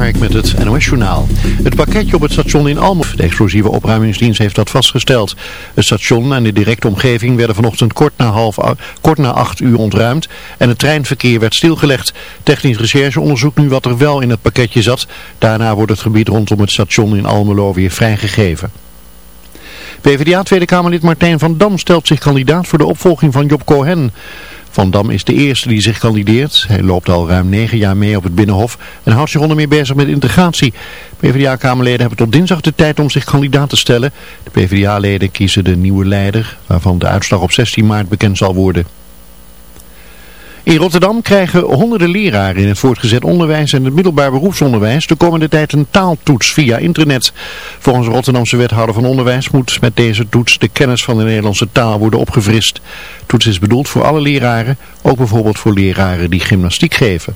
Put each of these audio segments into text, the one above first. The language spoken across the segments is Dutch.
Met het NOS-journaal. Het pakketje op het station in Almelo. De explosieve opruimingsdienst heeft dat vastgesteld. Het station en de directe omgeving werden vanochtend kort na, half, kort na acht uur ontruimd. En het treinverkeer werd stilgelegd. Technisch recherche onderzoekt nu wat er wel in het pakketje zat. Daarna wordt het gebied rondom het station in Almelo weer vrijgegeven. PvdA Tweede Kamerlid Martijn van Dam stelt zich kandidaat voor de opvolging van Job Cohen. Van Dam is de eerste die zich kandideert. Hij loopt al ruim negen jaar mee op het Binnenhof en houdt zich onder meer bezig met integratie. PvdA-kamerleden hebben tot dinsdag de tijd om zich kandidaat te stellen. De PvdA-leden kiezen de nieuwe leider, waarvan de uitslag op 16 maart bekend zal worden. In Rotterdam krijgen honderden leraren in het voortgezet onderwijs en het middelbaar beroepsonderwijs de komende tijd een taaltoets via internet. Volgens Rotterdamse wethouder van onderwijs moet met deze toets de kennis van de Nederlandse taal worden opgefrist. Toets is bedoeld voor alle leraren, ook bijvoorbeeld voor leraren die gymnastiek geven.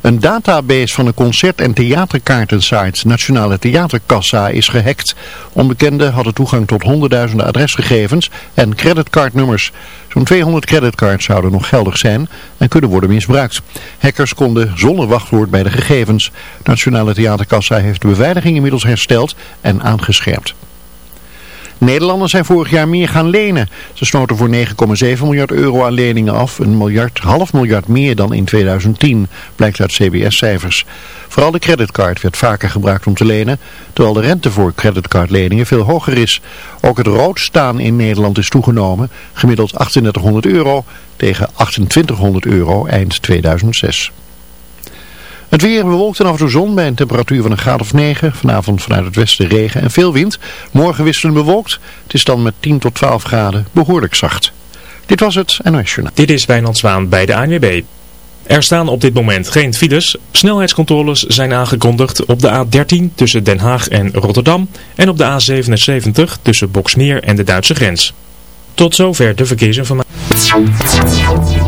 Een database van de concert- en theaterkaartensite Nationale Theaterkassa is gehackt. Onbekenden hadden toegang tot honderdduizenden adresgegevens en creditcardnummers. Zo'n 200 creditcards zouden nog geldig zijn en kunnen worden misbruikt. Hackers konden zonder wachtwoord bij de gegevens. Nationale Theaterkassa heeft de beveiliging inmiddels hersteld en aangescherpt. Nederlanders zijn vorig jaar meer gaan lenen. Ze snoten voor 9,7 miljard euro aan leningen af. Een miljard, half miljard meer dan in 2010, blijkt uit CBS-cijfers. Vooral de creditcard werd vaker gebruikt om te lenen, terwijl de rente voor creditcardleningen veel hoger is. Ook het rood staan in Nederland is toegenomen, gemiddeld 3800 euro tegen 2800 euro eind 2006. Het weer bewolkt en af en toe zon bij een temperatuur van een graad of 9. Vanavond vanuit het westen regen en veel wind. Morgen wisselen bewolkt. Het is dan met 10 tot 12 graden behoorlijk zacht. Dit was het NOS Journaal. Dit is Wijnand Zwaan bij de ANWB. Er staan op dit moment geen files. Snelheidscontroles zijn aangekondigd op de A13 tussen Den Haag en Rotterdam. En op de A77 tussen Boksmeer en de Duitse grens. Tot zover de verkeersinformatie.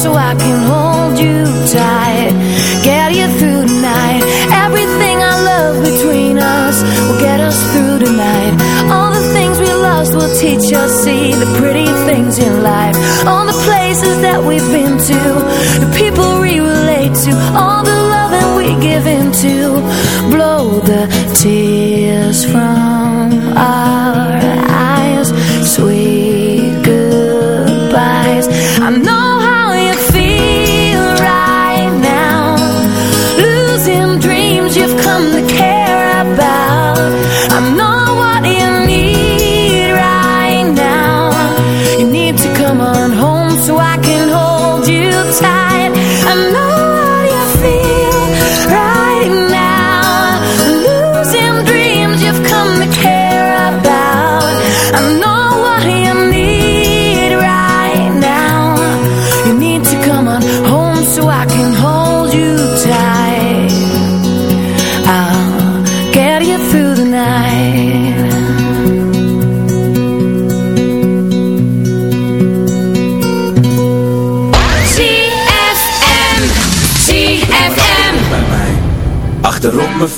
so I can hold you tight. Get you through the night. Everything I love between us will get us through tonight. All the things we lost will teach us see the pretty things in life. All the places that we've been to, the people we relate to, all the loving we give into. Blow the tears from our eyes,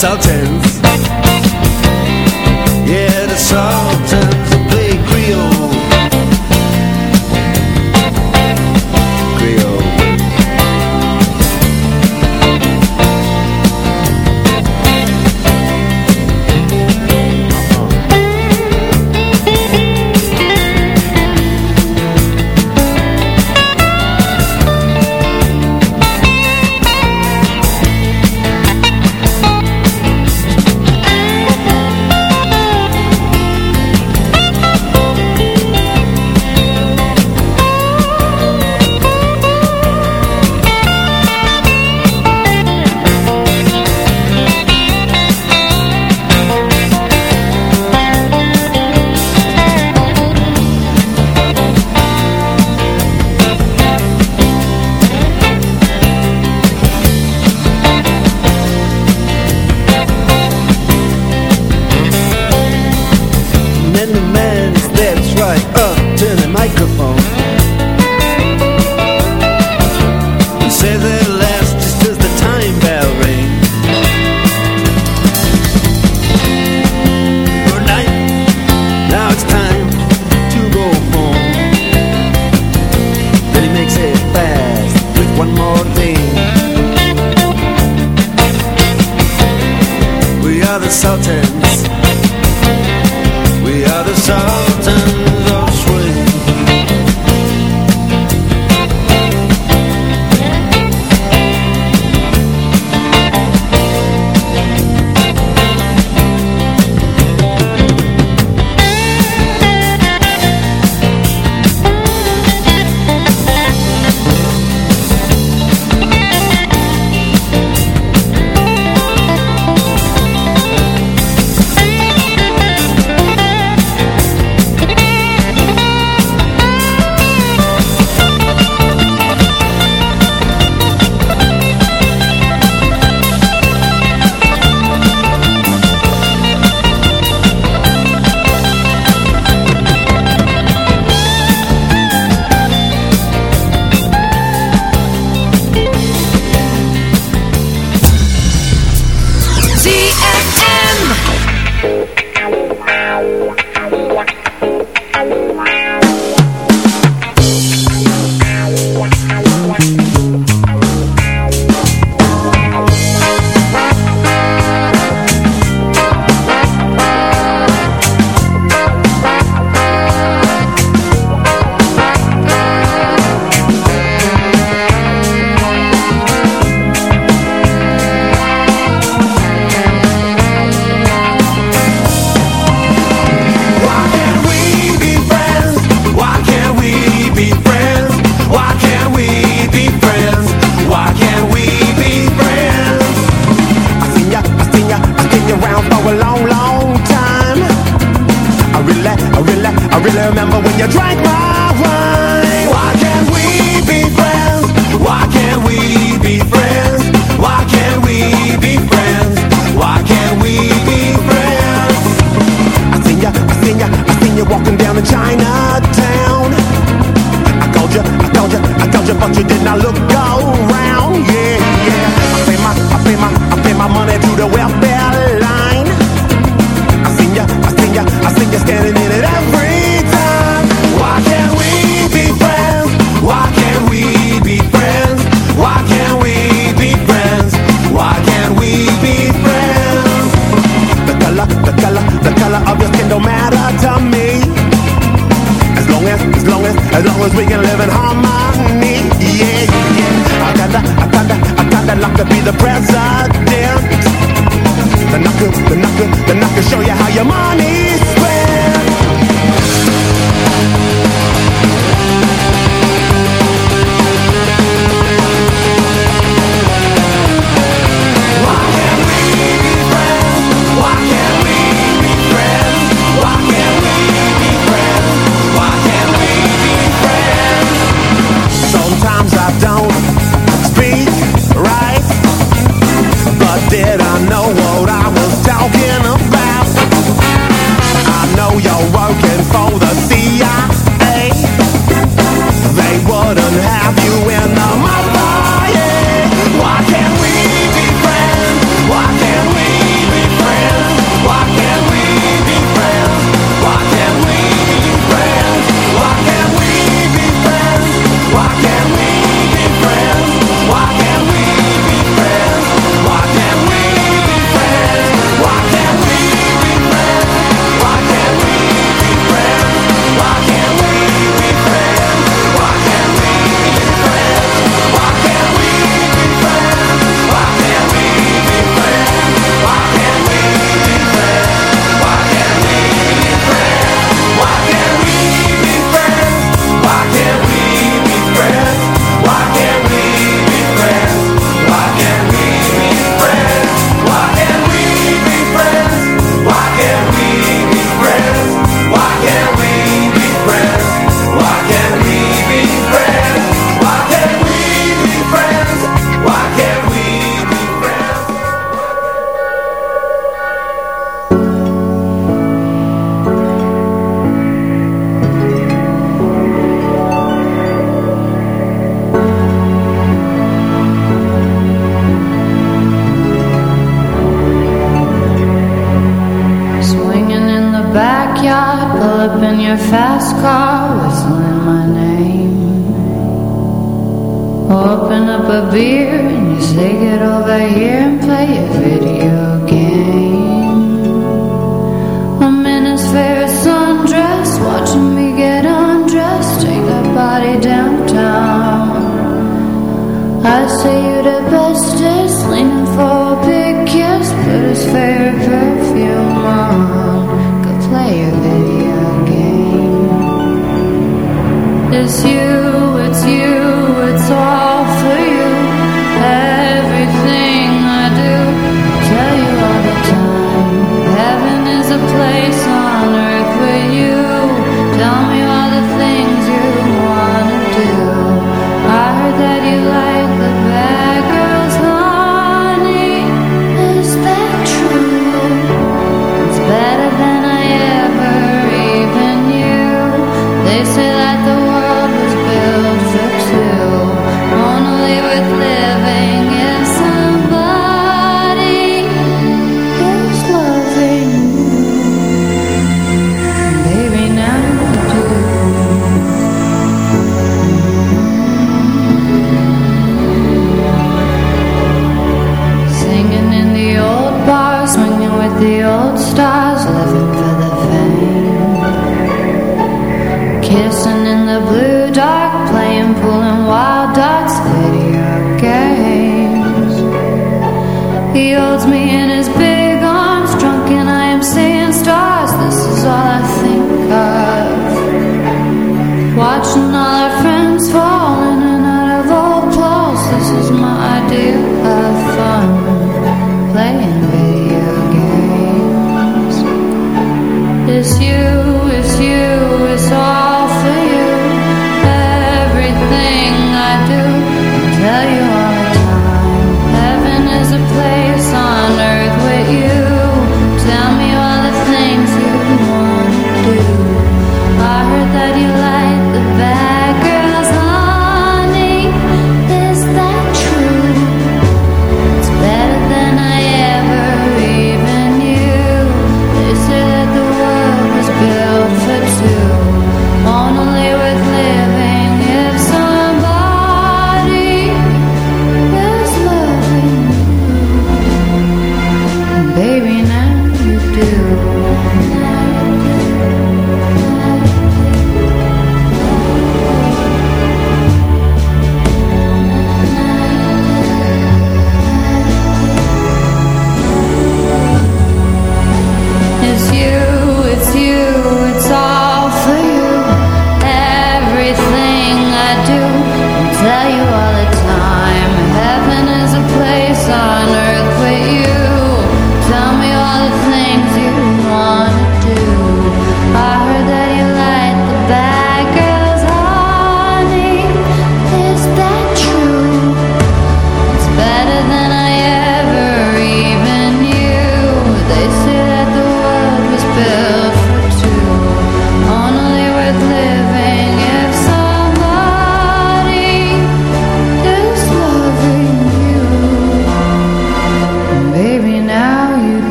Sultan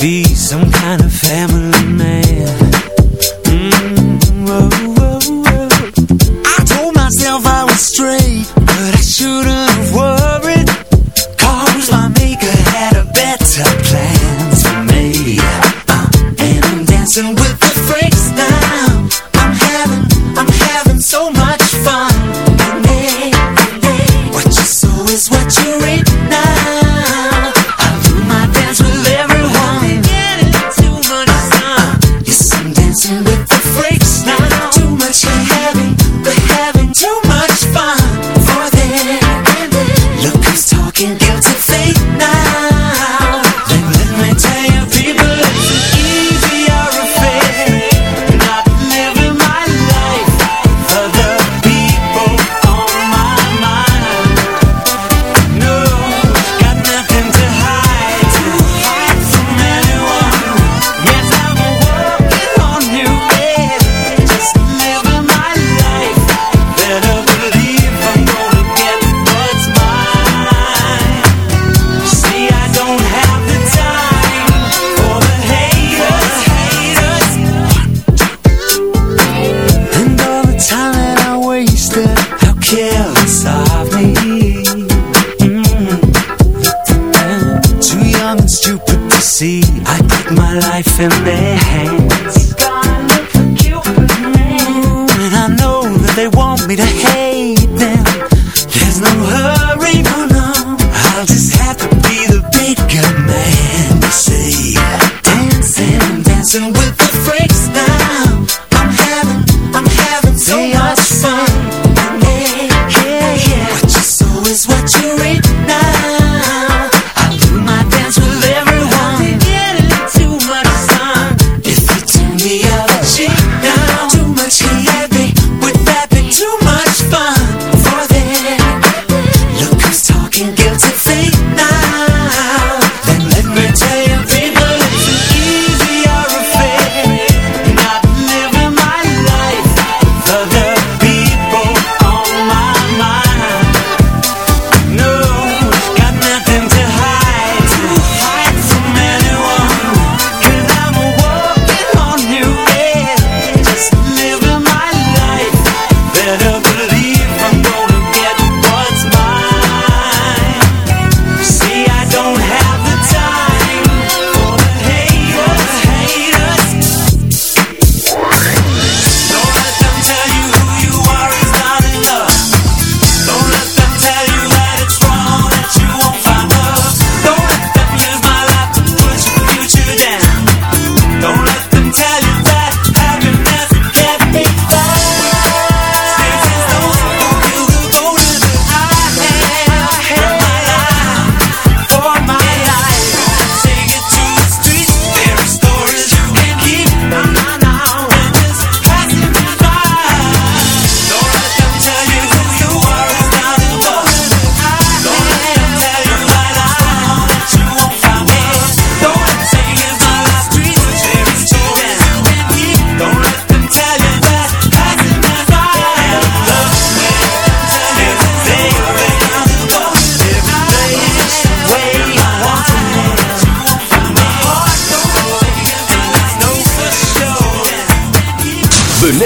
be some dancing with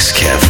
Mix Kev.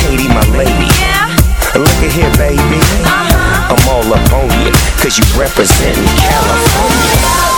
Katie, my lady. Look at here, baby. Uh-huh. I'm all up on you, cause you represent California.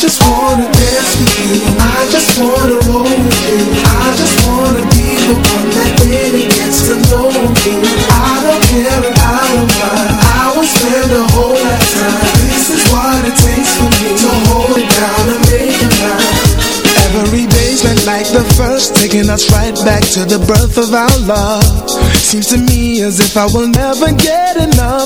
just wanna dance with you. I just wanna roll with you. I just wanna be the one that really gets to know you. I don't care if I don't I will spend the whole lifetime This is what it takes for me To hold it down and make it mine Every day's been like the first Taking us right back to the birth of our love. Seems to me as if I will never get enough